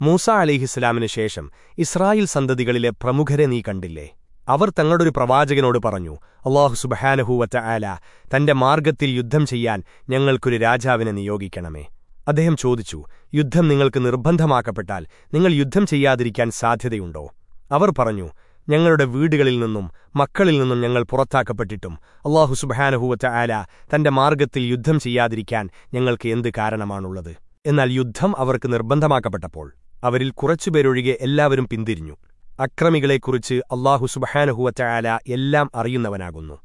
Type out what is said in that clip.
മൂസ അലിഹിസ്ലാമിനു ശേഷം ഇസ്രായേൽ സന്തതികളിലെ പ്രമുഖരെ നീ കണ്ടില്ലേ? അവർ തങ്ങളൊരു പ്രവാചകനോട് പറഞ്ഞു അള്ളാഹു സുബഹാനഹൂവറ്റ ആല തന്റെ മാർഗത്തിൽ യുദ്ധം ചെയ്യാൻ ഞങ്ങൾക്കൊരു രാജാവിനെ നിയോഗിക്കണമേ. അദ്ദേഹം ചോദിച്ചു യുദ്ധം നിങ്ങൾക്ക് നിർബന്ധമാക്കപ്പെട്ടാൽ നിങ്ങൾ യുദ്ധം ചെയ്യാതിരിക്കാൻ സാധ്യതയുണ്ടോ? അവർ പറഞ്ഞു ഞങ്ങളുടെ വീടുകളിൽ നിന്നും മക്കളിൽ നിന്നും ഞങ്ങൾ പുറത്താക്കപ്പെട്ടിട്ടും അള്ളാഹു സുബഹാനഹൂവറ്റ ആല തന്റെ മാർഗത്തിൽ യുദ്ധം ചെയ്യാതിരിക്കാൻ ഞങ്ങൾക്ക് എന്ത് കാരണമാണുള്ളത്? എന്നാൽ യുദ്ധം അവർക്ക് നിർബന്ധമാക്കപ്പെട്ടപ്പോൾ അവരിൽ കുറച്ചുപേരൊഴികെ എല്ലാവരും പിന്തിരിഞ്ഞു. അക്രമികളെക്കുറിച്ച് അള്ളാഹു സുബഹാനഹുവറ്റ ആല എല്ലാം അറിയുന്നവനാകുന്നു.